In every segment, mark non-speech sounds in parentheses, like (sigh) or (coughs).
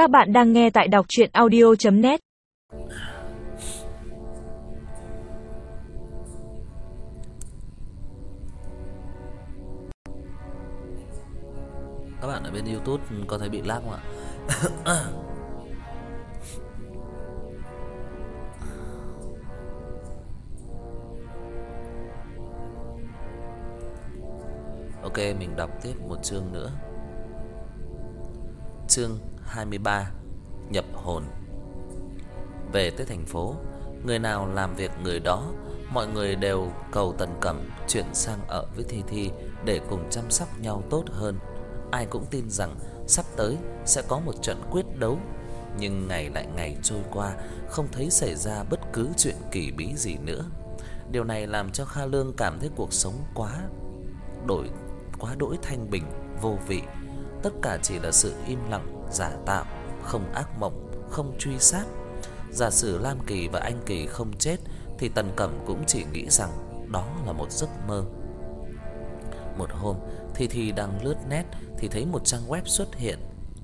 Các bạn đang nghe tại đọc chuyện audio.net Các bạn ở bên YouTube có thấy bị lag không ạ? (coughs) Ok, mình đọc tiếp một chương nữa. Chương 23: Nhập hồn. Về tới thành phố, người nào làm việc người đó, mọi người đều cầu Tần Cẩm chuyển sang ở với Thi Thi để cùng chăm sóc nhau tốt hơn. Ai cũng tin rằng sắp tới sẽ có một trận quyết đấu, nhưng ngày lại ngày trôi qua, không thấy xảy ra bất cứ chuyện kỳ bí gì nữa. Điều này làm cho Kha Lương cảm thấy cuộc sống quá đổi quá đỗi thanh bình, vô vị. Tất cả chỉ là sự im lặng giả tạo, không ác mộng, không truy sát. Giả sử Lam Kỳ và anh Kỳ không chết thì Tần Cẩm cũng chỉ nghĩ rằng đó là một giấc mơ. Một hôm, Thi Thi đang lướt net thì thấy một trang web xuất hiện,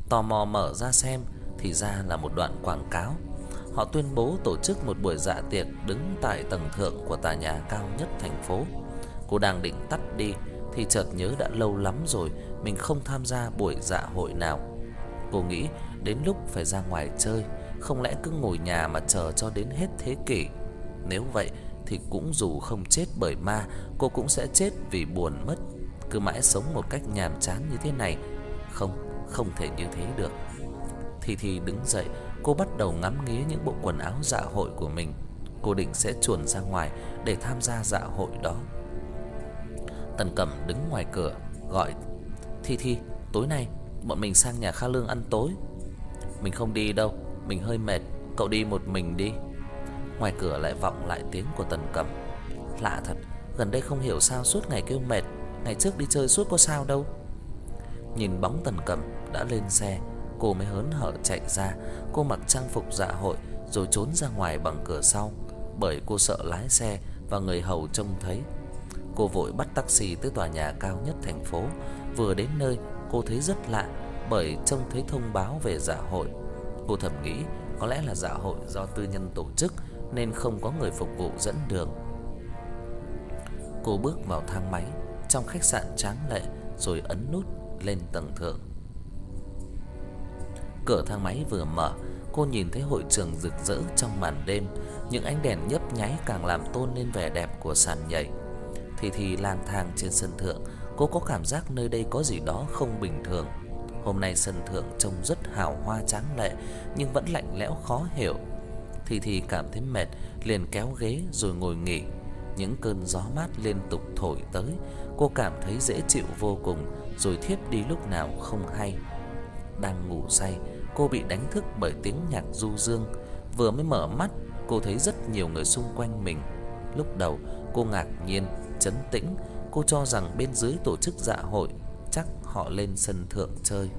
tò mò mở ra xem thì ra là một đoạn quảng cáo. Họ tuyên bố tổ chức một buổi dạ tiệc đứng tại tầng thượng của tòa nhà cao nhất thành phố. Cô đang định tắt đi thì chợt nhớ đã lâu lắm rồi mình không tham gia buổi dạ hội nào. Cô nghĩ đến lúc phải ra ngoài chơi, không lẽ cứ ngồi nhà mà chờ cho đến hết thế kỷ. Nếu vậy thì cũng dù không chết bởi ma, cô cũng sẽ chết vì buồn mất. Cứ mãi sống một cách nhàm chán như thế này, không, không thể như thế được. Thì thì đứng dậy, cô bắt đầu ngắm nghía những bộ quần áo dạ hội của mình. Cô định sẽ chuồn ra ngoài để tham gia dạ hội đó. Tần Cẩm đứng ngoài cửa gọi Thi Thi, tối nay bọn mình sang nhà Kha Lương ăn tối. Mình không đi đâu, mình hơi mệt, cậu đi một mình đi. Ngoài cửa lại vọng lại tiếng của Tần Cẩm. Lạ thật, gần đây không hiểu sao suốt ngày kêu mệt, ngày trước đi chơi suốt có sao đâu. Nhìn bóng Tần Cẩm đã lên xe, cô mới hớn hở chạy ra, cô mặc trang phục dạ hội rồi trốn ra ngoài bằng cửa sau, bởi cô sợ lái xe và người hầu trông thấy Cô vội bắt taxi tới tòa nhà cao nhất thành phố. Vừa đến nơi, cô thấy rất lạ bởi trông thấy thông báo về dạ hội. Cô thầm nghĩ có lẽ là dạ hội do tư nhân tổ chức nên không có người phục vụ dẫn đường. Cô bước vào thang máy trong khách sạn tráng lệ rồi ấn nút lên tầng thượng. Cửa thang máy vừa mở, cô nhìn thấy hội trường rực rỡ trong màn đêm, những ánh đèn nhấp nháy càng làm tôn lên vẻ đẹp của sàn nhảy. Thì thì lang thang trên sân thượng, cô có cảm giác nơi đây có gì đó không bình thường. Hôm nay sân thượng trông rất hào hoa tráng lệ nhưng vẫn lạnh lẽo khó hiểu. Thì thì cảm thấy mệt, liền kéo ghế rồi ngồi nghỉ. Những cơn gió mát liên tục thổi tới, cô cảm thấy dễ chịu vô cùng rồi thiếp đi lúc nào không hay. Đang ngủ say, cô bị đánh thức bởi tiếng nhạc du dương. Vừa mới mở mắt, cô thấy rất nhiều người xung quanh mình. Lúc đầu, cô ngạc nhiên trấn tĩnh, cô cho rằng bên dưới tổ chức dạ hội chắc họ lên sân thượng chơi.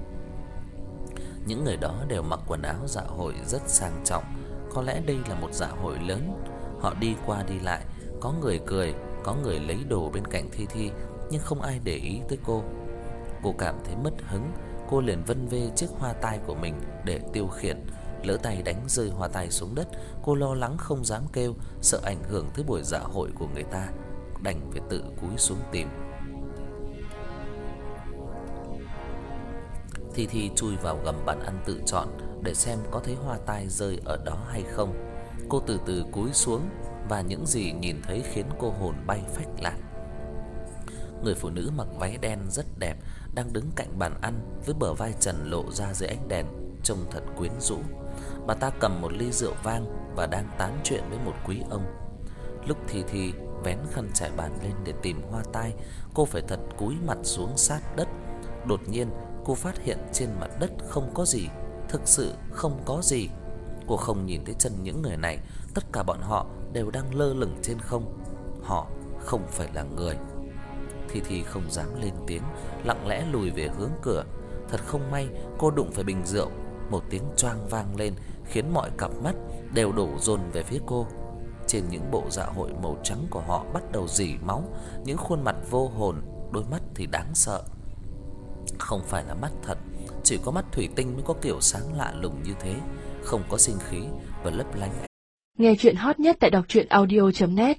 Những người đó đều mặc quần áo dạ hội rất sang trọng, có lẽ đây là một dạ hội lớn. Họ đi qua đi lại, có người cười, có người lấy đồ bên cạnh Thi Thi, nhưng không ai để ý tới cô. Cô cảm thấy mất hứng, cô liền vân vê chiếc hoa tai của mình để tiêu khiển. Lỡ tay đánh rơi hoa tai xuống đất, cô lo lắng không dám kêu, sợ ảnh hưởng tới buổi dạ hội của người ta đành phải tự cúi xuống tìm. Thi Thi chui vào gầm bàn ăn tự chọn để xem có thấy hoa tai rơi ở đó hay không. Cô từ từ cúi xuống và những gì nhìn thấy khiến cô hồn bay phách lạc. Người phụ nữ mặc váy đen rất đẹp đang đứng cạnh bàn ăn với bờ vai trần lộ ra dưới ánh đèn, trông thật quyến rũ. Bà ta cầm một ly rượu vang và đang tán chuyện với một quý ông. Lúc Thi Thi vén khăn trải bàn lên để tìm hoa tai, cô phải thật cúi mặt xuống sát đất. Đột nhiên, cô phát hiện trên mặt đất không có gì, thực sự không có gì. Cô không nhìn thấy chân những người này, tất cả bọn họ đều đang lơ lửng trên không. Họ không phải là người. Thi Thi không dám lên tiếng, lặng lẽ lùi về hướng cửa. Thật không may, cô đụng phải bình rượu, một tiếng choang vang lên khiến mọi cặp mắt đều đổ dồn về phía cô. Trên những bộ dạ hội màu trắng của họ bắt đầu rỉ máu, những khuôn mặt vô hồn, đôi mắt thì đáng sợ. Không phải là mắt thật, chỉ có mắt thủy tinh mới có kiểu sáng lạ lùng như thế, không có sinh khí và lấp lánh. Nghe chuyện hot nhất tại đọc audio net